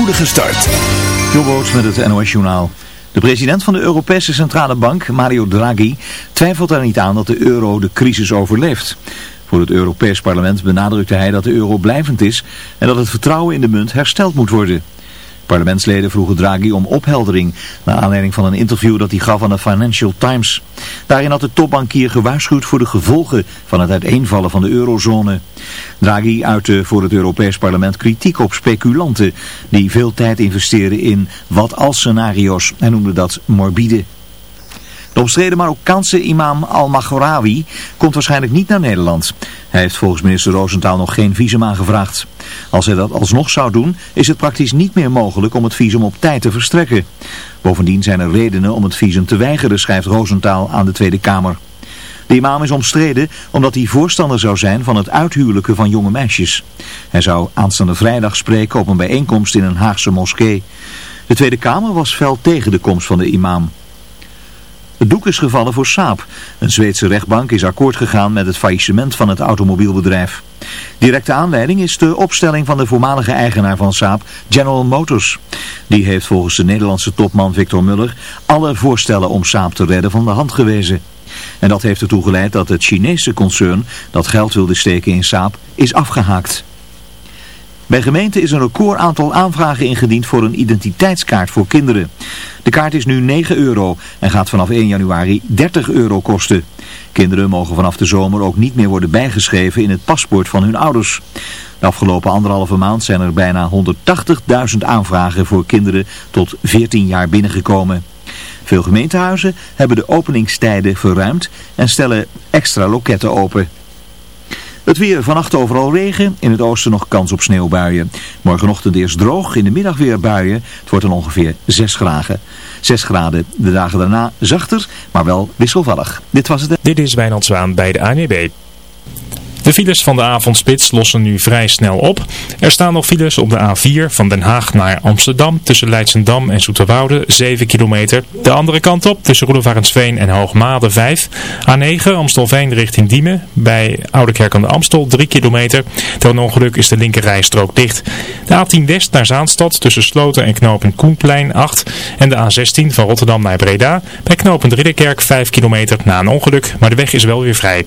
spoedige start. Jobboots met het NOS Journaal. De president van de Europese Centrale Bank, Mario Draghi, twijfelt er niet aan dat de euro de crisis overleeft. Voor het Europees Parlement benadrukte hij dat de euro blijvend is en dat het vertrouwen in de munt hersteld moet worden. Parlementsleden vroegen Draghi om opheldering naar aanleiding van een interview dat hij gaf aan de Financial Times. Daarin had de topbankier gewaarschuwd voor de gevolgen van het uiteenvallen van de eurozone. Draghi uitte voor het Europees Parlement kritiek op speculanten die veel tijd investeren in wat-als scenario's. Hij noemde dat morbide. De omstreden Marokkaanse imam Al-Maghrawi komt waarschijnlijk niet naar Nederland. Hij heeft volgens minister Roosentaal nog geen visum aangevraagd. Als hij dat alsnog zou doen, is het praktisch niet meer mogelijk om het visum op tijd te verstrekken. Bovendien zijn er redenen om het visum te weigeren, schrijft Roosentaal aan de Tweede Kamer. De imam is omstreden omdat hij voorstander zou zijn van het uithuwelijken van jonge meisjes. Hij zou aanstaande vrijdag spreken op een bijeenkomst in een Haagse moskee. De Tweede Kamer was fel tegen de komst van de imam. Het doek is gevallen voor Saab. Een Zweedse rechtbank is akkoord gegaan met het faillissement van het automobielbedrijf. Directe aanleiding is de opstelling van de voormalige eigenaar van Saab, General Motors. Die heeft volgens de Nederlandse topman Victor Muller alle voorstellen om Saab te redden van de hand gewezen. En dat heeft ertoe geleid dat het Chinese concern dat geld wilde steken in Saab is afgehaakt. Bij gemeenten is een record aantal aanvragen ingediend voor een identiteitskaart voor kinderen. De kaart is nu 9 euro en gaat vanaf 1 januari 30 euro kosten. Kinderen mogen vanaf de zomer ook niet meer worden bijgeschreven in het paspoort van hun ouders. De afgelopen anderhalve maand zijn er bijna 180.000 aanvragen voor kinderen tot 14 jaar binnengekomen. Veel gemeentehuizen hebben de openingstijden verruimd en stellen extra loketten open. Het weer vannacht overal regen, in het oosten nog kans op sneeuwbuien. Morgenochtend eerst droog, in de middag weer buien. Het wordt dan ongeveer 6 graden. 6 graden de dagen daarna zachter, maar wel wisselvallig. Dit was het. Dit is Wijnand Zwaan bij de ANWB. De files van de avondspits lossen nu vrij snel op. Er staan nog files op de A4 van Den Haag naar Amsterdam tussen Leidsendam en Zoeterwoude 7 kilometer. De andere kant op tussen Roelofarensveen en Hoogmade 5. A9 Amstelveen richting Diemen bij Oudekerk aan de Amstel 3 kilometer. Door een ongeluk is de linkerrijstrook dicht. De A10 West naar Zaanstad tussen Sloten en Knopen Koenplein 8. En de A16 van Rotterdam naar Breda bij Knopen Ridderkerk 5 kilometer na een ongeluk. Maar de weg is wel weer vrij.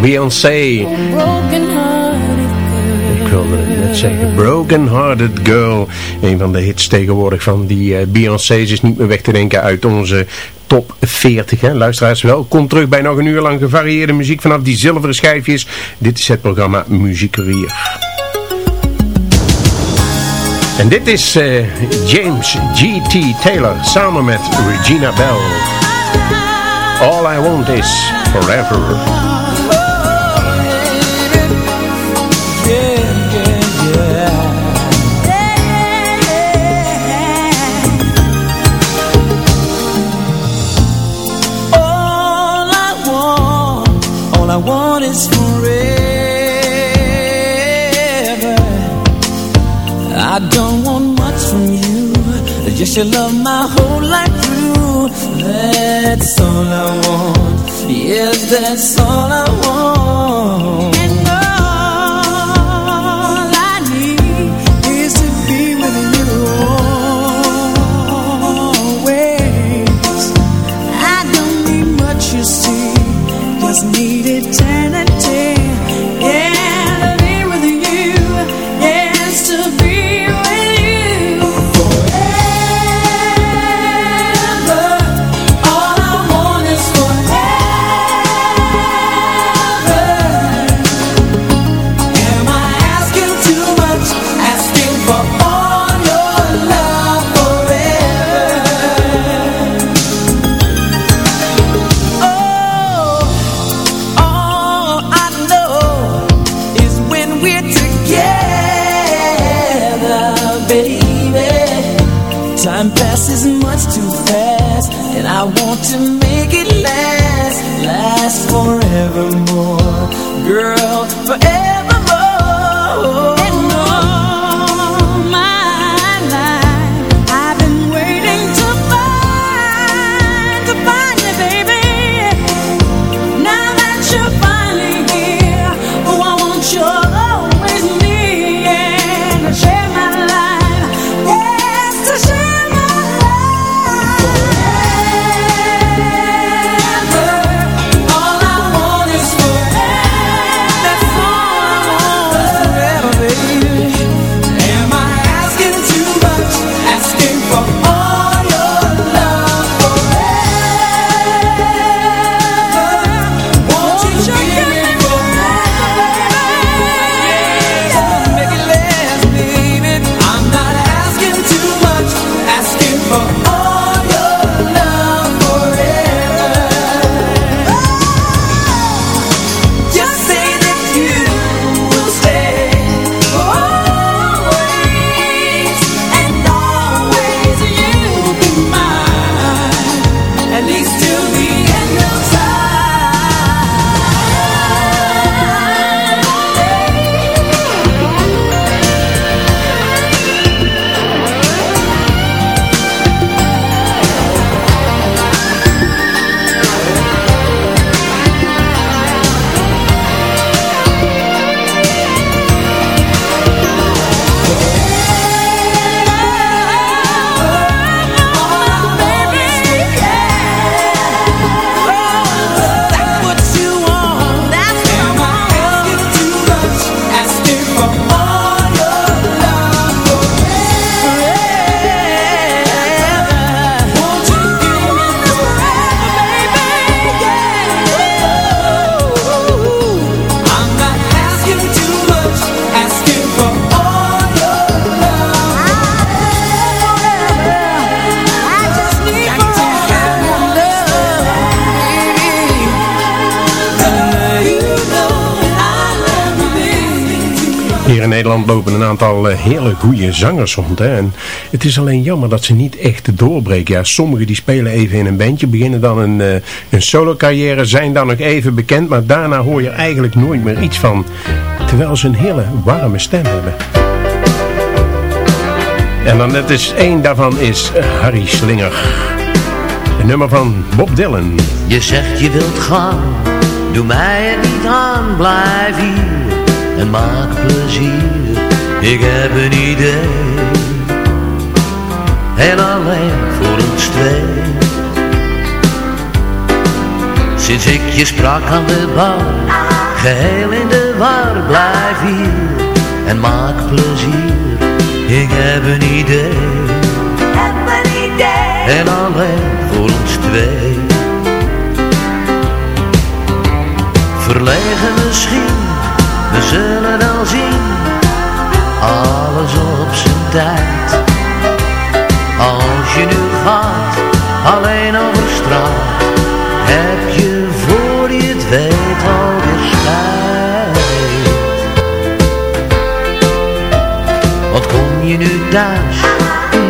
Beyoncé. Ik wilde net zeggen, Broken Hearted Girl. Een van de hits tegenwoordig van die uh, Beyoncé's is niet meer weg te denken uit onze top 40. Hè. Luisteraars, welkom terug bij nog een uur lang gevarieerde muziek vanaf die zilveren schijfjes. Dit is het programma Muziekerier. En dit is uh, James G.T. Taylor samen met Regina Bell. All I Want Is Forever. Just your love my whole life through. That's all I want. Yes, that's all I want Time passes much too fast And I want to make it last Last forevermore. Girl, forevermore. Lopen een aantal eh, hele goede zangers rond. En het is alleen jammer dat ze niet echt doorbreken. Ja, sommigen die spelen even in een bandje, beginnen dan een, uh, een solo carrière, zijn dan nog even bekend. Maar daarna hoor je eigenlijk nooit meer iets van. Terwijl ze een hele warme stem hebben. En dan net is één daarvan is Harry Slinger. Een nummer van Bob Dylan. Je zegt je wilt gaan, doe mij er niet aan, blijf hier en maak plezier. Ik heb een idee en alleen voor ons twee. Sinds ik je sprak aan de bar, geheel in de war, blijf hier en maak plezier. Ik heb een idee, heb een idee. en alleen voor ons twee. Verlegen misschien, we zullen wel zien, alles op zijn tijd. Als je nu gaat, alleen over straat, heb je voor je het weet alweer spijt. Want kom je nu thuis,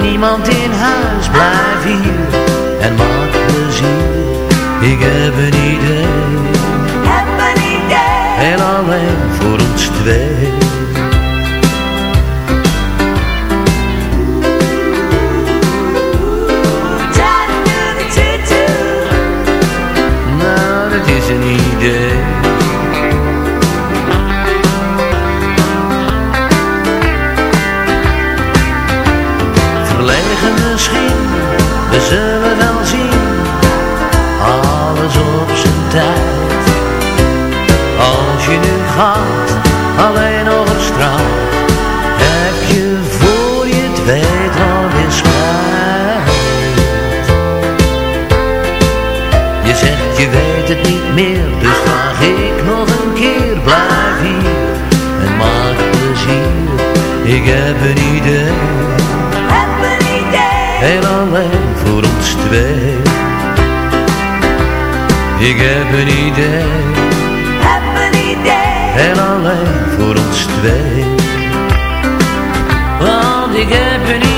niemand in huis, blijf hier en maak plezier. Ik Heb een idee. En alleen voor ons twee. Gaat, alleen over straat. Heb je voor je het weet alweer spijt. Je zegt je weet het niet meer, dus vraag ik nog een keer. Blijf hier en maak plezier. Ik heb een idee, Heb een idee. heel alleen voor ons twee. Ik heb een idee, heel alleen voor ons twee. Want ik heb een idee,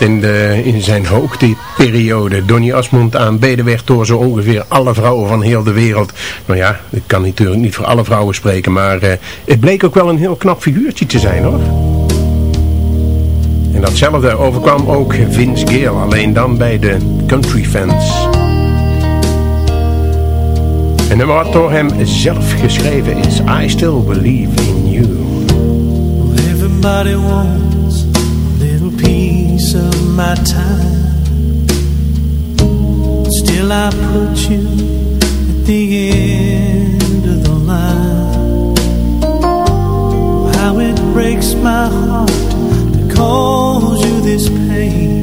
in, de, in zijn hoogteperiode Donny Asmond aanbeden werd door zo ongeveer alle vrouwen van heel de wereld. Nou ja, ik kan natuurlijk niet voor alle vrouwen spreken, maar uh, het bleek ook wel een heel knap figuurtje te zijn hoor. En datzelfde overkwam ook Vince Gill, alleen dan bij de country fans. En nummer wat door hem zelf geschreven is I Still Believe in You. Everybody wants my time. Still I put you at the end of the line. How it breaks my heart to cause you this pain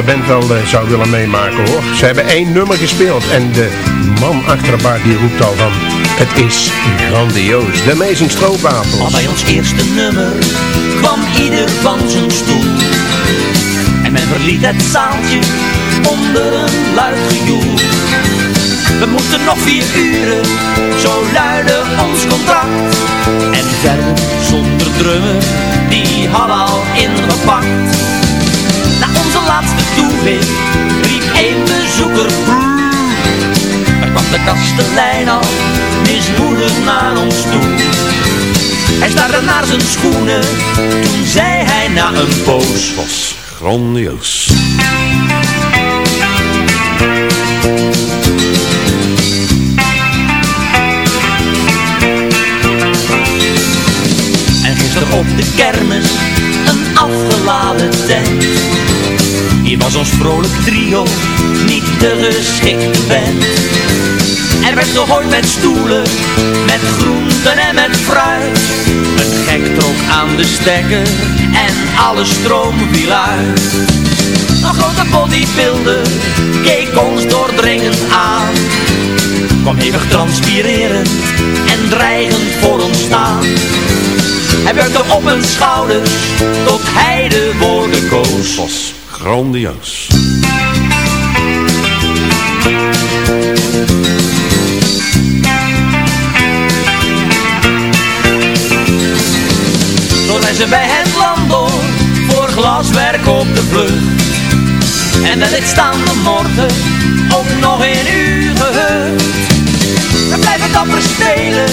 Iedere band wel eh, zou willen meemaken hoor. Ze hebben één nummer gespeeld en de man achter de bar die roept al van... Het is grandioos. De Amazing Stroopwafels. Al bij ons eerste nummer kwam ieder van zijn stoel. En men verliet het zaaltje onder een luid gejoel. We moesten nog vier uren, zo luidde ons contract. En verder zonder drummer, die had al ingepakt. Zijn laatste toevlucht riep een bezoeker vloer. Kwam de kastelein al mismoedig naar ons toe. Hij staarde naar zijn schoenen, toen zei hij na een poos. Was grandioos. op de kermis een afgeladen tent als ons vrolijk trio niet de geschikte band. Er werd ooit met stoelen, met groenten en met fruit. Een gek trok aan de stekker en alle stroom viel uit. Een grote bodybuilder keek ons doordringend aan. Kwam hevig transpirerend en dreigend voor ons staan. Hij werkte op een schouders tot hij de woorden koos. Grandioos. Zo zijn ze bij het land door, voor glaswerk op de vlucht. En met dit staande morgen, ook nog in uw geheugd. We blijven dapper spelen,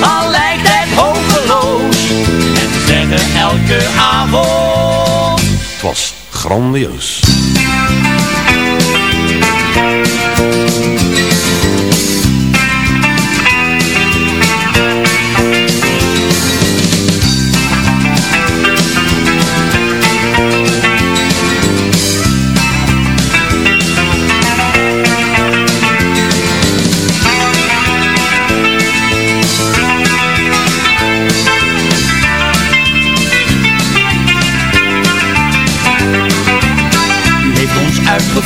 al lijkt het hopeloos. En zeggen elke avond, Het was grandioos.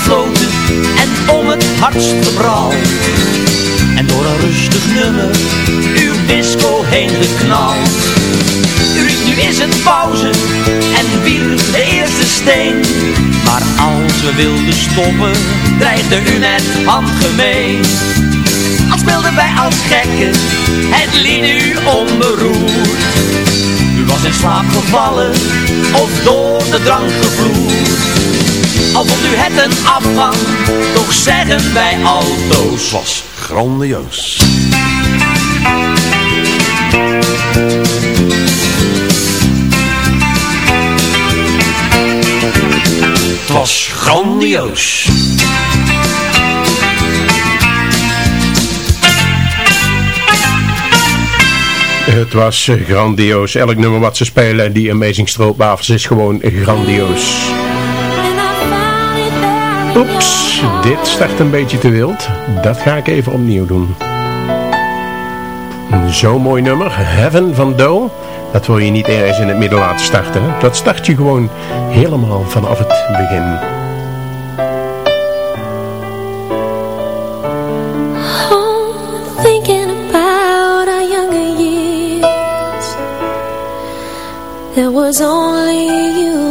En om het hardst gebraald. En door een rustig nummer uw disco heen geknald. Riep nu is het pauze en wierp de eerste steen. Maar als we wilden stoppen, dreigde u met handgemeen. Als speelden wij als gekken, het liet u onberoerd. U was in slaap gevallen, of door de drank gevloerd. Al vond u het een afgang, toch zeggen wij altoos. Was grandioos. Het was grandioos. Het was grandioos. Elk nummer wat ze spelen, die Amazing Stroopwafels, is gewoon grandioos. Oeps, dit start een beetje te wild. Dat ga ik even opnieuw doen. Zo'n mooi nummer, Heaven van Doe. Dat wil je niet ergens in het midden laten starten. Dat start je gewoon helemaal vanaf het begin. Oh, was only you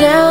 down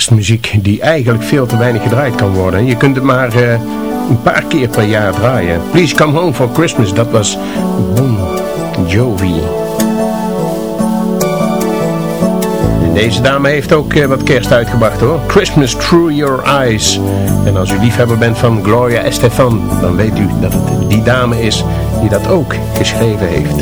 kerstmuziek die eigenlijk veel te weinig gedraaid kan worden. Je kunt het maar uh, een paar keer per jaar draaien. Please Come Home for Christmas, dat was Bon Jovi. Deze dame heeft ook uh, wat kerst uitgebracht hoor. Christmas Through Your Eyes. En als u liefhebber bent van Gloria Estefan, dan weet u dat het die dame is die dat ook geschreven heeft.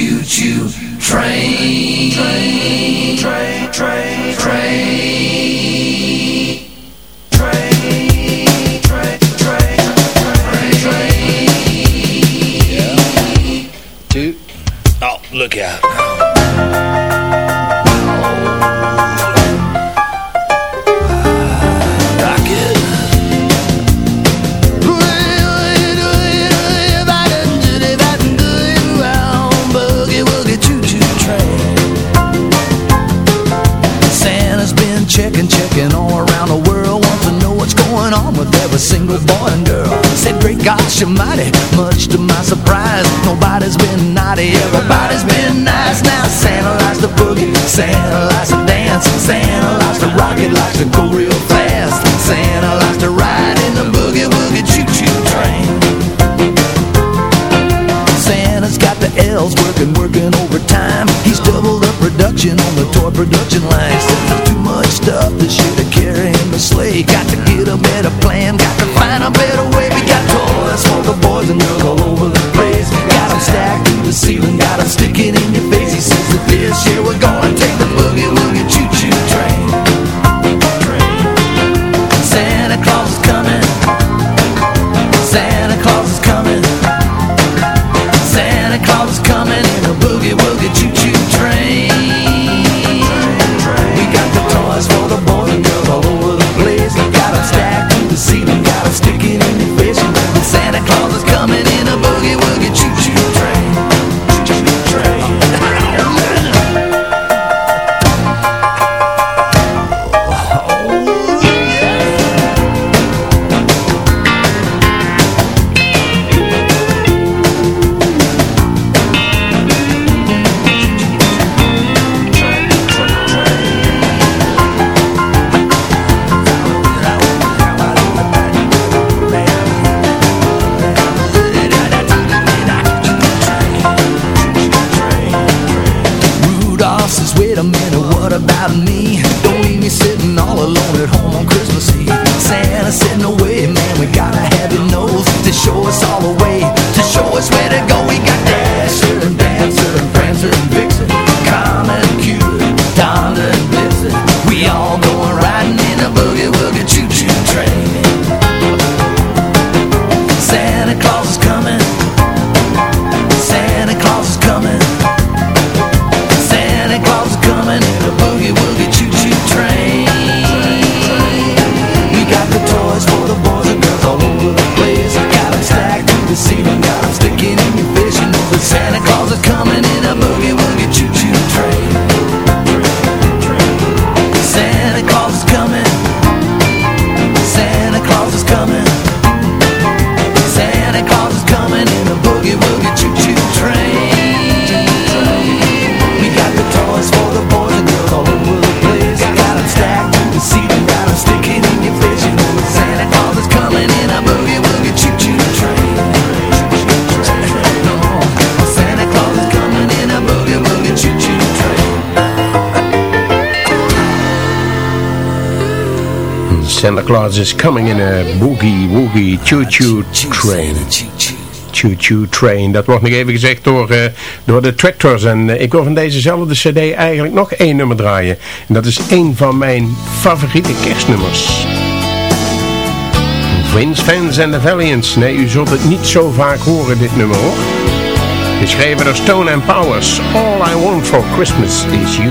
choo choo train. Train, train, train, train. train. boogie. Santa likes to dance Santa likes to rock it Likes to go real fast. Santa likes to ride in the boogie woogie choo-choo train. Santa's got the L's working, working overtime. He's doubled up production on the toy production line. There's too much stuff this year Is coming in a boogie woogie choo-choo train. Choo-choo train, dat wordt nog even gezegd door, eh, door de Tractors. En eh, ik wil van dezezelfde cd eigenlijk nog één nummer draaien. En dat is één van mijn favoriete kerstnummers. Vince Fans and the Valiants. Nee, u zult het niet zo vaak horen, dit nummer hoor. Geschreven door Stone and Powers. All I want for Christmas is you.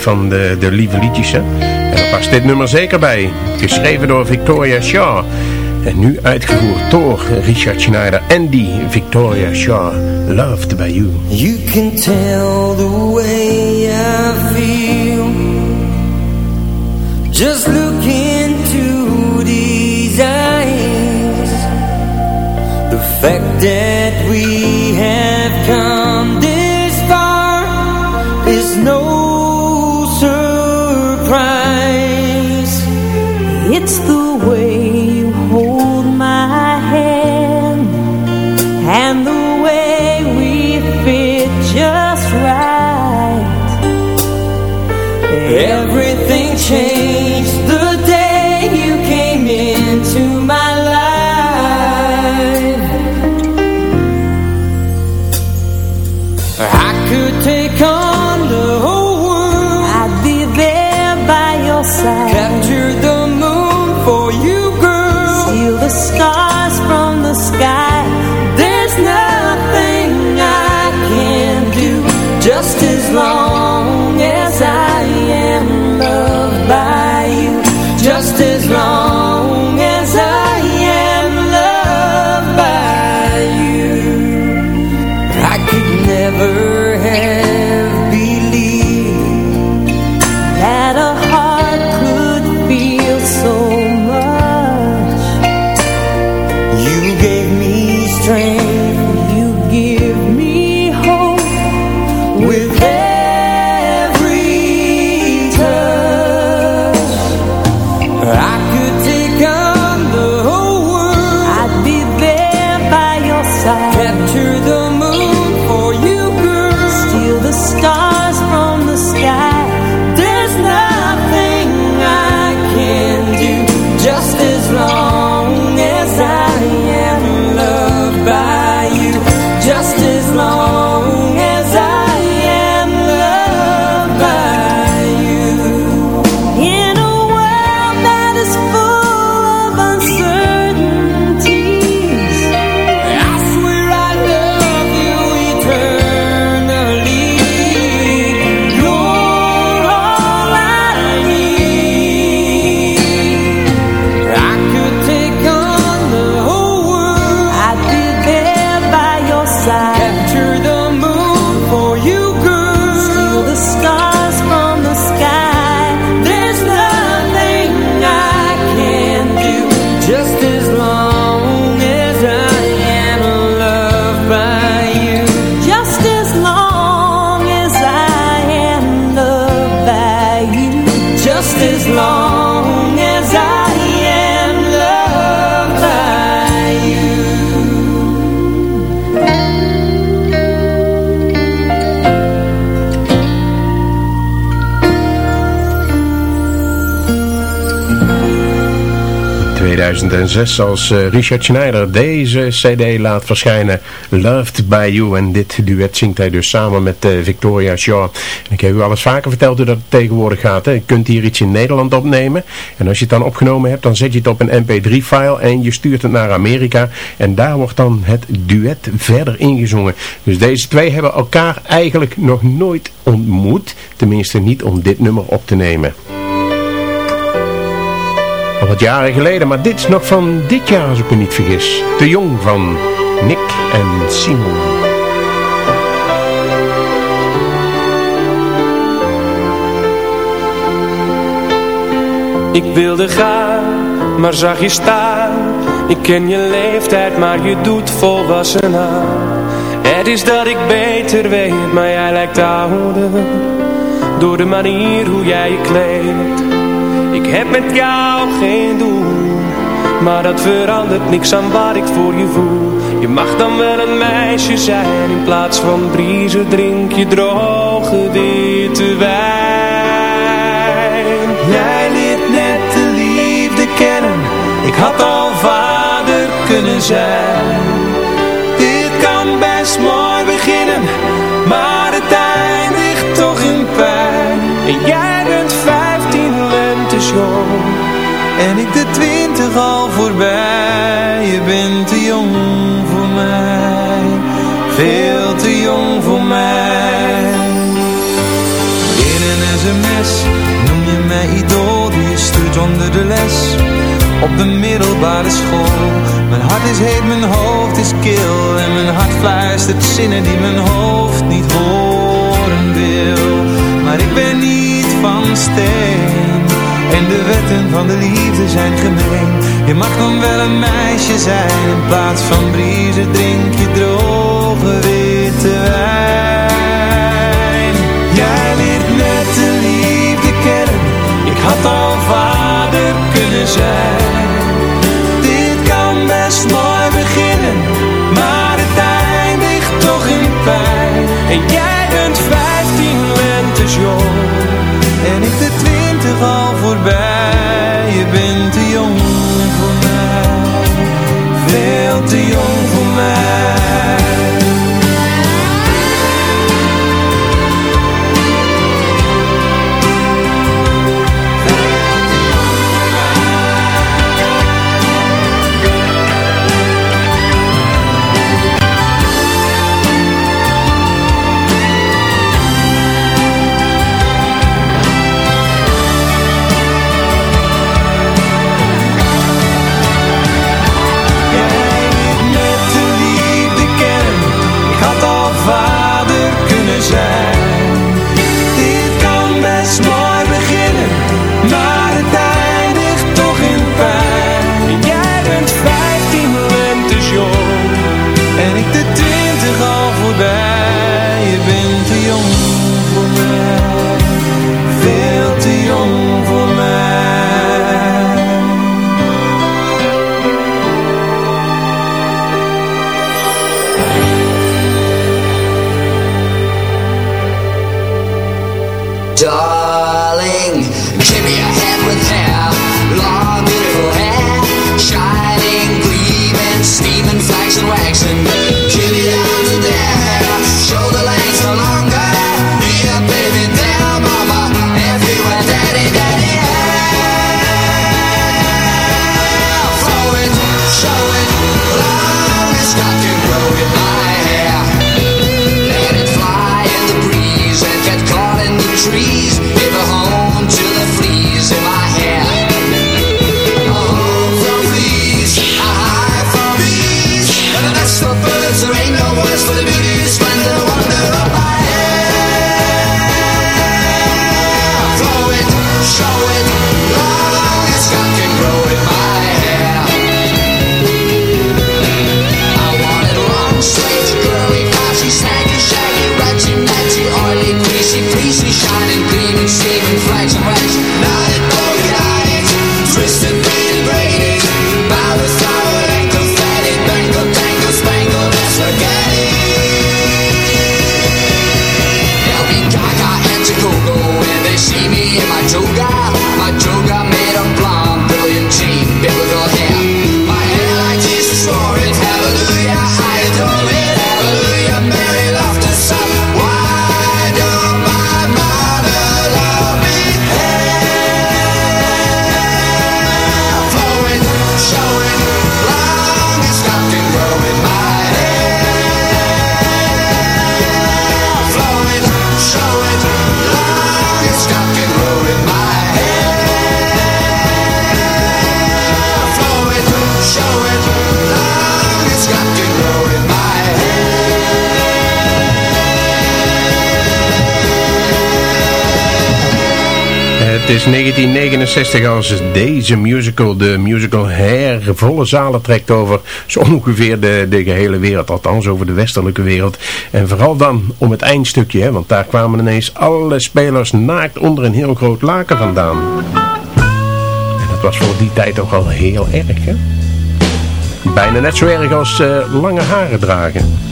Van de, de lieve liedjes. En daar past dit nummer zeker bij. Geschreven door Victoria Shaw. En nu uitgevoerd door Richard Schneider en die Victoria Shaw. Loved by You. You can tell the way I feel Just look into these eyes The fact that we have come It's the way 2006 als eh, Richard Schneider deze cd laat verschijnen. Loved by You. En dit duet zingt hij dus samen met eh, Victoria Shaw. Ik heb u al eens vaker verteld hoe dat tegenwoordig gaat. Hè. Je kunt hier iets in Nederland opnemen. En als je het dan opgenomen hebt, dan zet je het op een mp3-file. En je stuurt het naar Amerika. En daar wordt dan het duet verder ingezongen. Dus deze twee hebben elkaar eigenlijk nog nooit ontmoet. Tenminste niet om dit nummer op te nemen. Wat jaren geleden, maar dit is nog van dit jaar als ik me niet vergis. Te jong van Nick en Simon. Ik wilde gaan, maar zag je staan. Ik ken je leeftijd, maar je doet volwassen aan. Het is dat ik beter weet, maar jij lijkt ouder. Door de manier hoe jij je kleedt. Heb met jou geen doel, maar dat verandert niks aan wat ik voor je voel. Je mag dan wel een meisje zijn, in plaats van briezen drink je droge witte wijn. Jij leert net de liefde kennen, ik had al vader kunnen zijn. Dit kan best mooi beginnen, maar het eindigt toch in pijn. En jij en ik de twintig al voorbij. Je bent te jong voor mij, veel te jong voor mij. mes Noem je mij idool. Die je stuurt onder de les. Op de middelbare school. Mijn hart is heet, mijn hoofd is kil. En mijn hart fluistert zinnen die mijn hoofd niet horen wil. Maar ik ben niet van steen En de wetten van de liefde zijn gemeen. Je mag dan wel een meisje zijn. In plaats van briezen drink je droge witte wijn. Jij leert net de liefde kennen. Ik had al 1969 als deze musical, de musical Hair, volle zalen trekt over zo ongeveer de, de gehele wereld, althans over de westelijke wereld. En vooral dan om het eindstukje, hè, want daar kwamen ineens alle spelers naakt onder een heel groot laken vandaan. En dat was voor die tijd toch wel heel erg, hè? Bijna net zo erg als eh, lange haren dragen.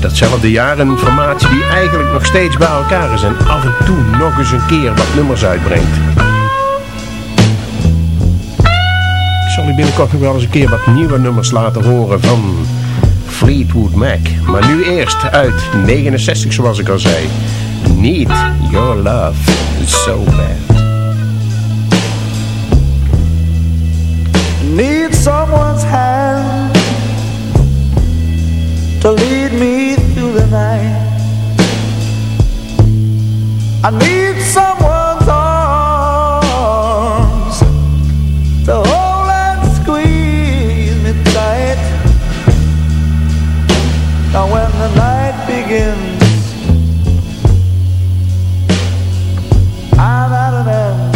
Datzelfde jaar een formatie die eigenlijk nog steeds bij elkaar is en af en toe nog eens een keer wat nummers uitbrengt. Ik zal u binnenkort nog wel eens een keer wat nieuwe nummers laten horen van Fleetwood Mac. Maar nu eerst uit 69 zoals ik al zei. Need Your Love So Bad. Need someone's hand to lead me the night I need someone's arms To hold and squeeze me tight. Now when the night begins I'm at an end.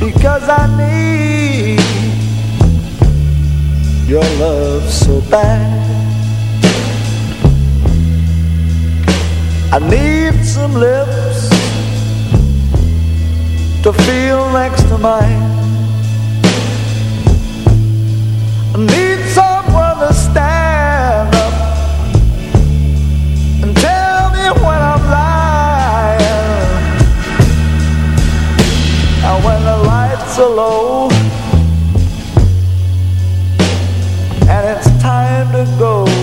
Because I need your love so bad I need some lips to feel next to mine I need someone to stand up and tell me when I'm lying And when the lights are low and it's time to go.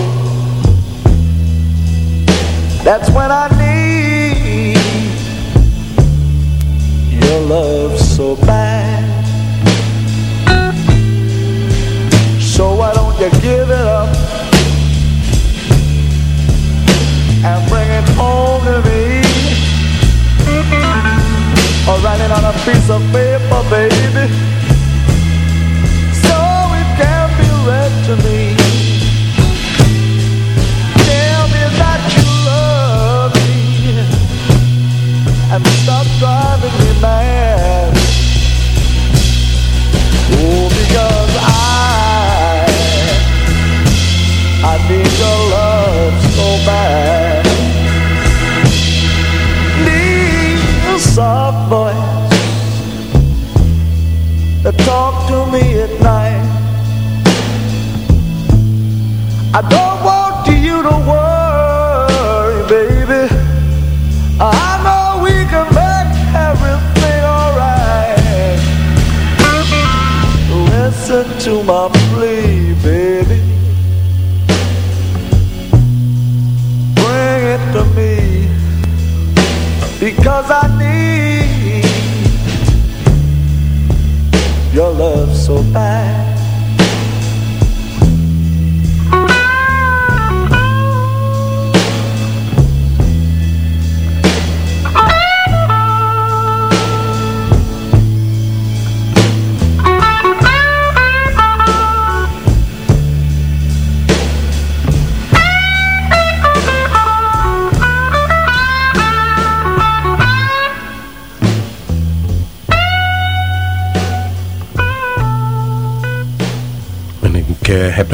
That's when I need your love so bad. So why don't you give it up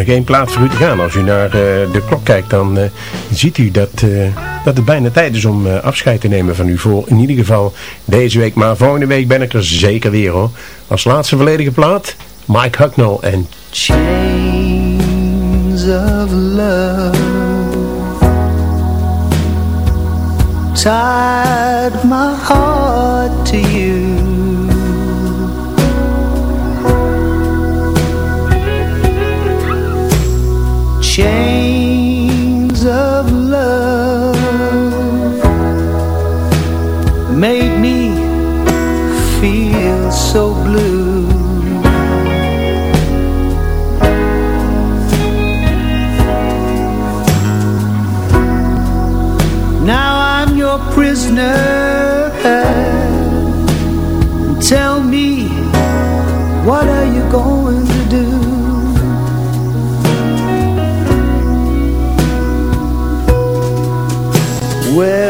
nog één plaats voor u te gaan. Als u naar eh, de klok kijkt, dan eh, ziet u dat, eh, dat het bijna tijd is om afscheid te nemen van u. Voor in ieder geval deze week. Maar volgende week ben ik er zeker weer hoor. Als laatste volledige plaat, Mike Hucknall en chains of love tied my heart to you Tell me What are you going to do? Well,